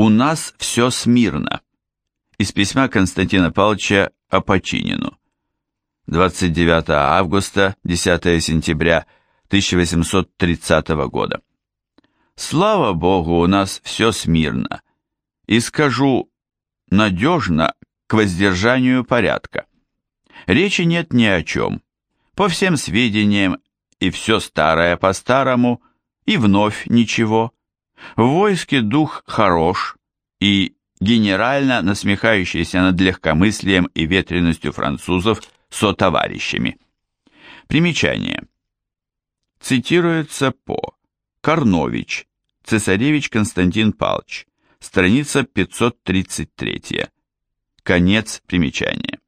«У нас все смирно» из письма Константина Павловича Апочинину. 29 августа, 10 сентября 1830 года. Слава Богу, у нас все смирно. И скажу, надежно к воздержанию порядка. Речи нет ни о чем. По всем сведениям, и все старое по-старому, и вновь ничего. В войске дух хорош, и генерально насмехающийся над легкомыслием и ветренностью французов со товарищами. Примечание. Цитируется по Корнович, Цесаревич Константин Палч, страница 533. Конец примечания.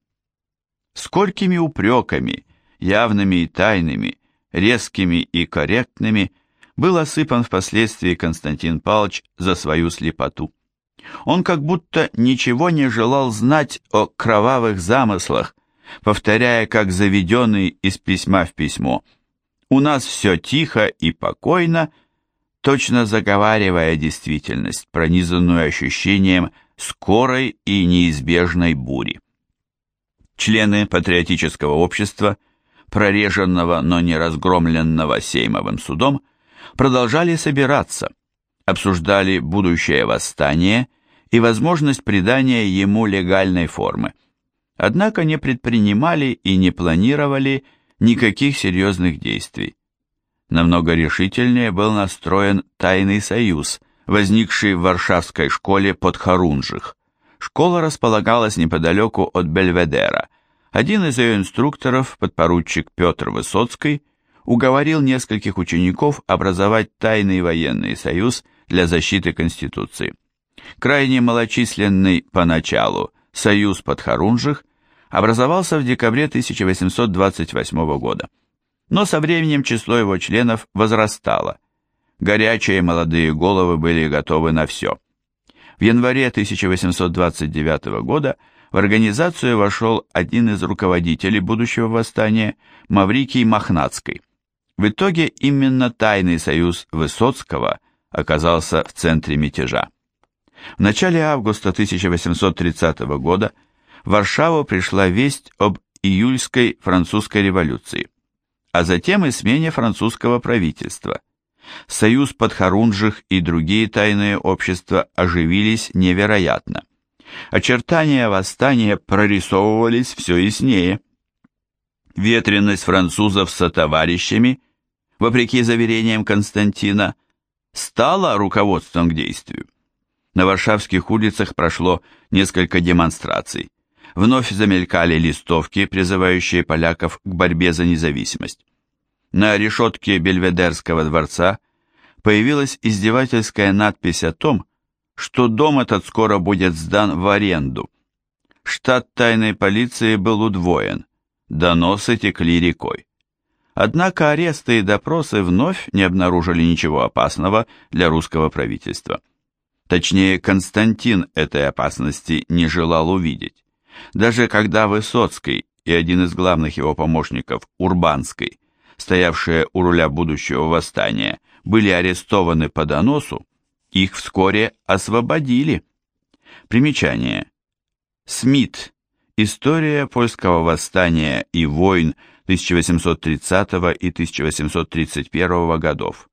Сколькими упреками, явными и тайными, резкими и корректными, был осыпан впоследствии Константин Павлович за свою слепоту. Он как будто ничего не желал знать о кровавых замыслах, повторяя как заведенный из письма в письмо «У нас все тихо и покойно», точно заговаривая действительность, пронизанную ощущением скорой и неизбежной бури. Члены патриотического общества, прореженного, но не разгромленного Сеймовым судом, продолжали собираться, обсуждали будущее восстание и возможность придания ему легальной формы. Однако не предпринимали и не планировали никаких серьезных действий. Намного решительнее был настроен тайный союз, возникший в Варшавской школе под Харунжих. Школа располагалась неподалеку от Бельведера. Один из ее инструкторов, подпоручик Петр Высоцкий, уговорил нескольких учеников образовать тайный военный союз для защиты Конституции. Крайне малочисленный поначалу союз подхорунжих образовался в декабре 1828 года. Но со временем число его членов возрастало. Горячие молодые головы были готовы на все. В январе 1829 года в организацию вошел один из руководителей будущего восстания, Маврикий Махнацкий. В итоге именно тайный союз Высоцкого оказался в центре мятежа. В начале августа 1830 года в Варшаву пришла весть об июльской французской революции, а затем и смене французского правительства. Союз подхорунжих и другие тайные общества оживились невероятно. Очертания восстания прорисовывались все яснее. Ветренность французов со товарищами – вопреки заверениям Константина, стало руководством к действию. На варшавских улицах прошло несколько демонстраций. Вновь замелькали листовки, призывающие поляков к борьбе за независимость. На решетке Бельведерского дворца появилась издевательская надпись о том, что дом этот скоро будет сдан в аренду. Штат тайной полиции был удвоен, доносы текли рекой. Однако аресты и допросы вновь не обнаружили ничего опасного для русского правительства. Точнее, Константин этой опасности не желал увидеть. Даже когда Высоцкий и один из главных его помощников, Урбанский, стоявшие у руля будущего восстания, были арестованы по доносу, их вскоре освободили. Примечание. Смит. История польского восстания и войн 1830 и 1831 годов.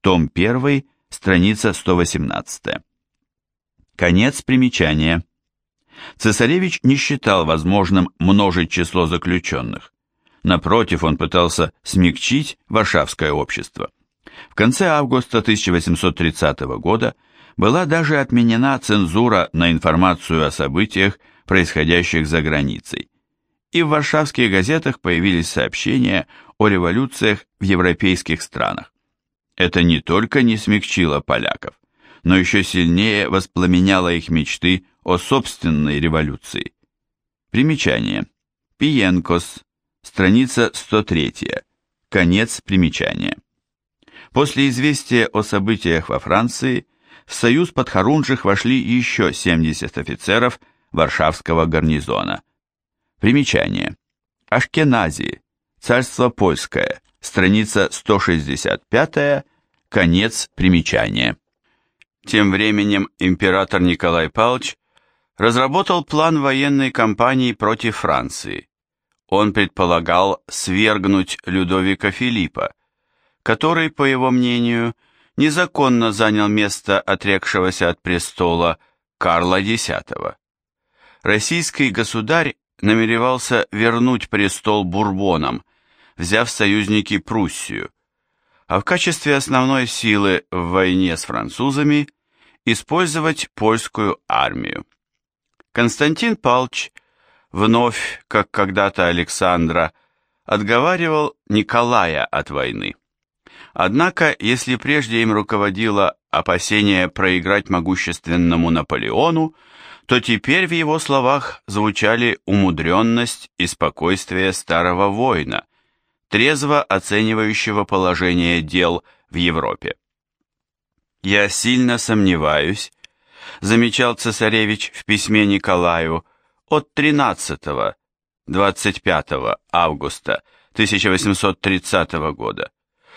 Том 1, страница 118. Конец примечания. Цесаревич не считал возможным множить число заключенных. Напротив, он пытался смягчить варшавское общество. В конце августа 1830 года была даже отменена цензура на информацию о событиях, происходящих за границей и в варшавских газетах появились сообщения о революциях в европейских странах. Это не только не смягчило поляков, но еще сильнее воспламеняло их мечты о собственной революции. Примечание. Пиенкос, страница 103, конец примечания. После известия о событиях во Франции в союз подхорунжих вошли еще 70 офицеров Варшавского гарнизона – Примечание. Ашкенази. Царство польское. Страница 165. Конец примечания. Тем временем император Николай Павлович разработал план военной кампании против Франции. Он предполагал свергнуть Людовика Филиппа, который, по его мнению, незаконно занял место отрекшегося от престола Карла X. Российский государь намеревался вернуть престол Бурбонам, взяв союзники Пруссию, а в качестве основной силы в войне с французами использовать польскую армию. Константин Палч вновь, как когда-то Александра, отговаривал Николая от войны. Однако, если прежде им руководило опасение проиграть могущественному Наполеону, то теперь в его словах звучали умудренность и спокойствие старого воина, трезво оценивающего положение дел в Европе. «Я сильно сомневаюсь», — замечал цесаревич в письме Николаю от 13-25 августа 1830 года,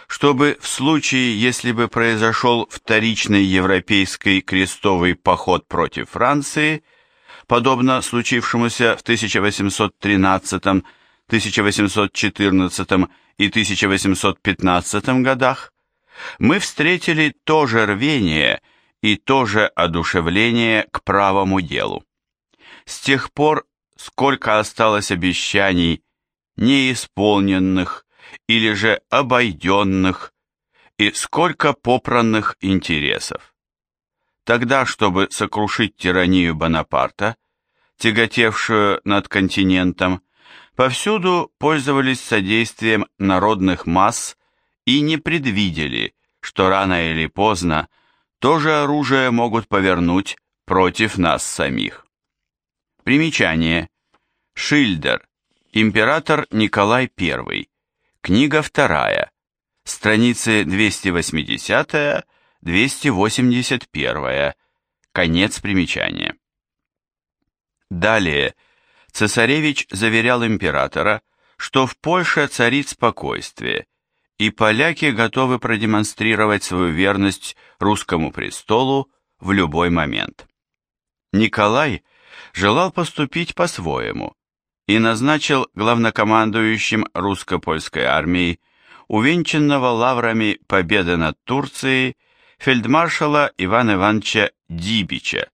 чтобы в случае, если бы произошел вторичный европейский крестовый поход против Франции, подобно случившемуся в 1813, 1814 и 1815 годах, мы встретили то же рвение и то же одушевление к правому делу. С тех пор, сколько осталось обещаний, неисполненных, или же обойденных, и сколько попранных интересов. Тогда, чтобы сокрушить тиранию Бонапарта, тяготевшую над континентом, повсюду пользовались содействием народных масс и не предвидели, что рано или поздно то же оружие могут повернуть против нас самих. Примечание. Шильдер. Император Николай I. Книга вторая, страницы 280-281, конец примечания. Далее цесаревич заверял императора, что в Польше царит спокойствие, и поляки готовы продемонстрировать свою верность русскому престолу в любой момент. Николай желал поступить по-своему, и назначил главнокомандующим русско-польской армии, увенчанного лаврами победы над Турцией, фельдмаршала Ивана Ивановича Дибича.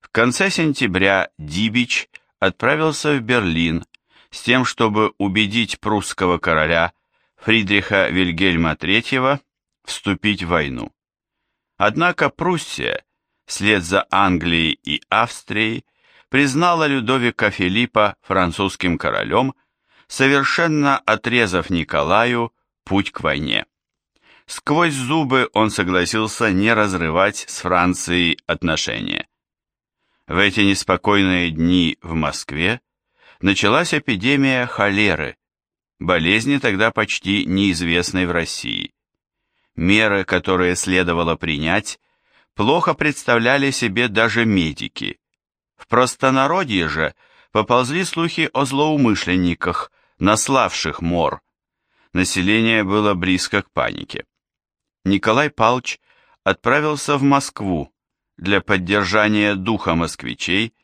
В конце сентября Дибич отправился в Берлин с тем, чтобы убедить прусского короля Фридриха Вильгельма III вступить в войну. Однако Пруссия, вслед за Англией и Австрией, признала Людовика Филиппа французским королем, совершенно отрезав Николаю путь к войне. Сквозь зубы он согласился не разрывать с Францией отношения. В эти неспокойные дни в Москве началась эпидемия холеры, болезни тогда почти неизвестной в России. Меры, которые следовало принять, плохо представляли себе даже медики. В простонародье же поползли слухи о злоумышленниках, наславших мор. Население было близко к панике. Николай Палч отправился в Москву для поддержания духа москвичей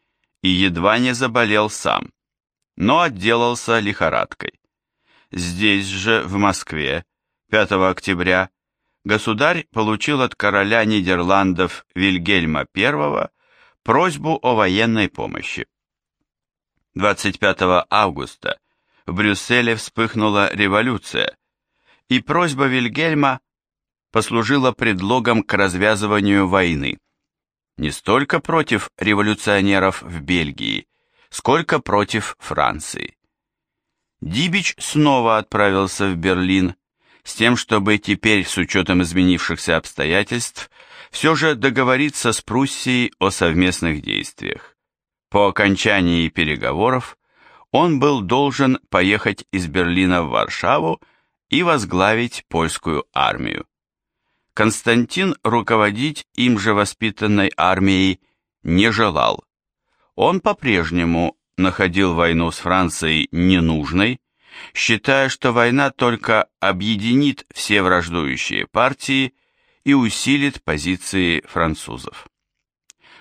и едва не заболел сам, но отделался лихорадкой. Здесь же, в Москве, 5 октября, государь получил от короля Нидерландов Вильгельма I просьбу о военной помощи. 25 августа в Брюсселе вспыхнула революция, и просьба Вильгельма послужила предлогом к развязыванию войны. Не столько против революционеров в Бельгии, сколько против Франции. Дибич снова отправился в Берлин с тем, чтобы теперь, с учетом изменившихся обстоятельств, все же договориться с Пруссией о совместных действиях. По окончании переговоров он был должен поехать из Берлина в Варшаву и возглавить польскую армию. Константин руководить им же воспитанной армией не желал. Он по-прежнему находил войну с Францией ненужной, считая, что война только объединит все враждующие партии и усилит позиции французов.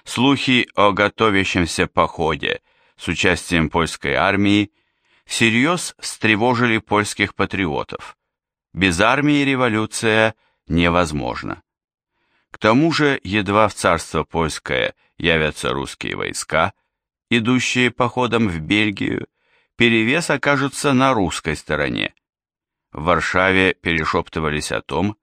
Слухи о готовящемся походе с участием польской армии всерьез встревожили польских патриотов. Без армии революция невозможна. К тому же, едва в царство польское явятся русские войска, идущие походом в Бельгию, перевес окажется на русской стороне. В Варшаве перешептывались о том,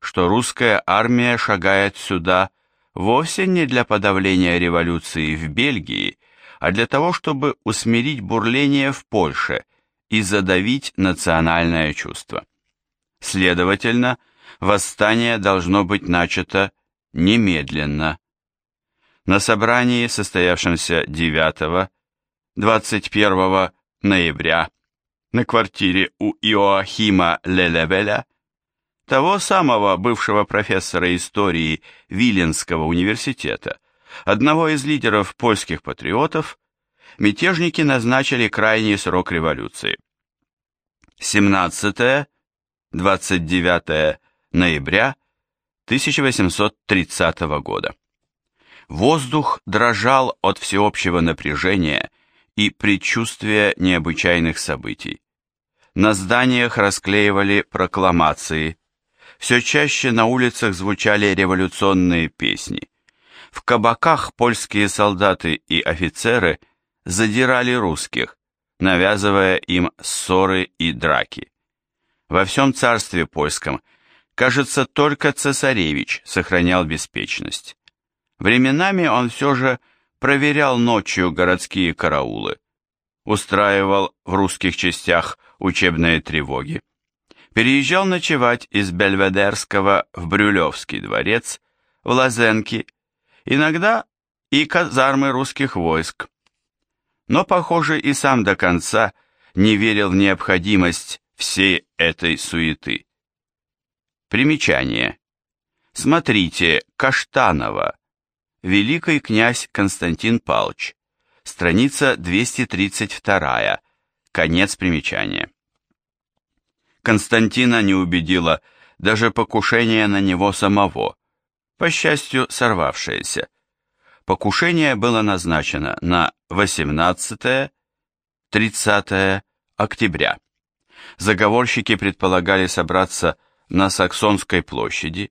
что русская армия шагает сюда вовсе не для подавления революции в Бельгии, а для того, чтобы усмирить бурление в Польше и задавить национальное чувство. Следовательно, восстание должно быть начато немедленно. На собрании, состоявшемся 9-21 ноября на квартире у Иоахима Лелевеля, того самого бывшего профессора истории Виленского университета, одного из лидеров польских патриотов, мятежники назначили крайний срок революции. 17-29 ноября 1830 года. Воздух дрожал от всеобщего напряжения и предчувствия необычайных событий. На зданиях расклеивали прокламации, все чаще на улицах звучали революционные песни. В кабаках польские солдаты и офицеры задирали русских, навязывая им ссоры и драки. Во всем царстве польском, кажется, только цесаревич сохранял беспечность. Временами он все же проверял ночью городские караулы, устраивал в русских частях учебные тревоги, переезжал ночевать из Бельведерского в Брюлевский дворец, в Лазенки, иногда и казармы русских войск. Но, похоже, и сам до конца не верил в необходимость всей этой суеты. Примечание. Смотрите, Каштанова, Великий князь Константин Палч. Страница 232. Конец примечания. Константина не убедило даже покушение на него самого, по счастью, сорвавшееся. Покушение было назначено на 18-30 октября. Заговорщики предполагали собраться на Саксонской площади,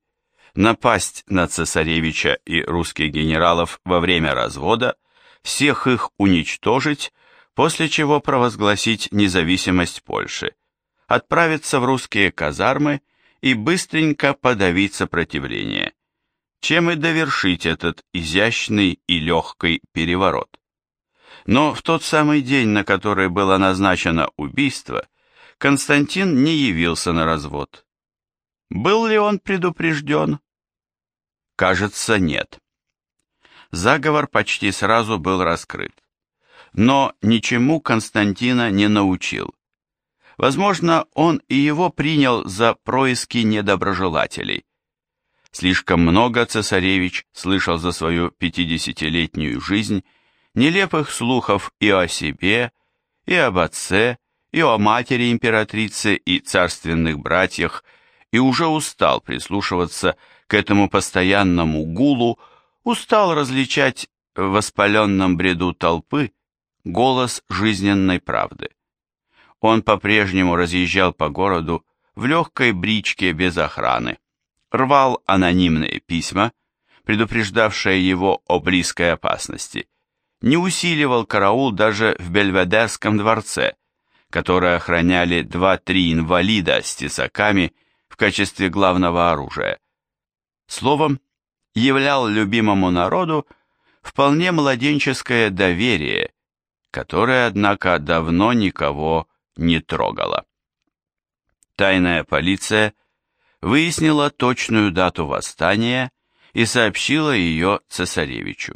напасть на цесаревича и русских генералов во время развода, всех их уничтожить, после чего провозгласить независимость Польши, отправиться в русские казармы и быстренько подавить сопротивление, чем и довершить этот изящный и легкий переворот. Но в тот самый день, на который было назначено убийство, Константин не явился на развод. Был ли он предупрежден? Кажется, нет. Заговор почти сразу был раскрыт. Но ничему Константина не научил. Возможно, он и его принял за происки недоброжелателей. Слишком много цесаревич слышал за свою пятидесятилетнюю жизнь нелепых слухов и о себе, и об отце, и о матери императрицы и царственных братьях, и уже устал прислушиваться к этому постоянному гулу, устал различать в воспаленном бреду толпы голос жизненной правды. Он по-прежнему разъезжал по городу в легкой бричке без охраны, рвал анонимные письма, предупреждавшие его о близкой опасности, не усиливал караул даже в Бельведерском дворце, который охраняли два-три инвалида с тесаками в качестве главного оружия. Словом, являл любимому народу вполне младенческое доверие, которое, однако, давно никого не трогало. Тайная полиция выяснила точную дату восстания и сообщила ее цесаревичу.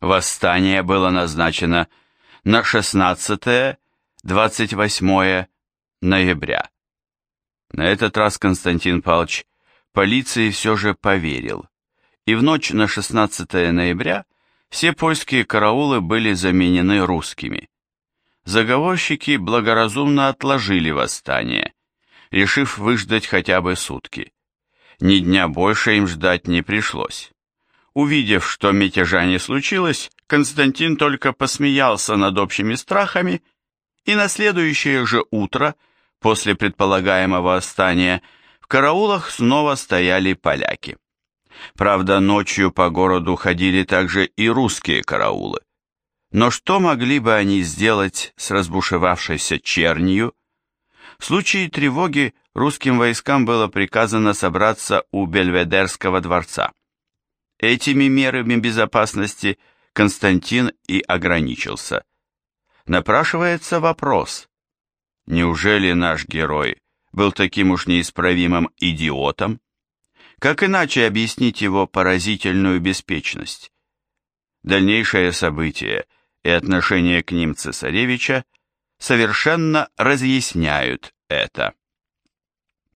Восстание было назначено на 16-28 ноября. На этот раз Константин Павлович полиции все же поверил, и в ночь на 16 ноября все польские караулы были заменены русскими. Заговорщики благоразумно отложили восстание, решив выждать хотя бы сутки. Ни дня больше им ждать не пришлось. Увидев, что мятежа не случилось, Константин только посмеялся над общими страхами, и на следующее же утро, после предполагаемого восстания, в караулах снова стояли поляки. Правда, ночью по городу ходили также и русские караулы. Но что могли бы они сделать с разбушевавшейся чернью? В случае тревоги русским войскам было приказано собраться у Бельведерского дворца. Этими мерами безопасности Константин и ограничился. Напрашивается вопрос, неужели наш герой был таким уж неисправимым идиотом? Как иначе объяснить его поразительную беспечность? Дальнейшие события и отношение к ним цесаревича совершенно разъясняют это.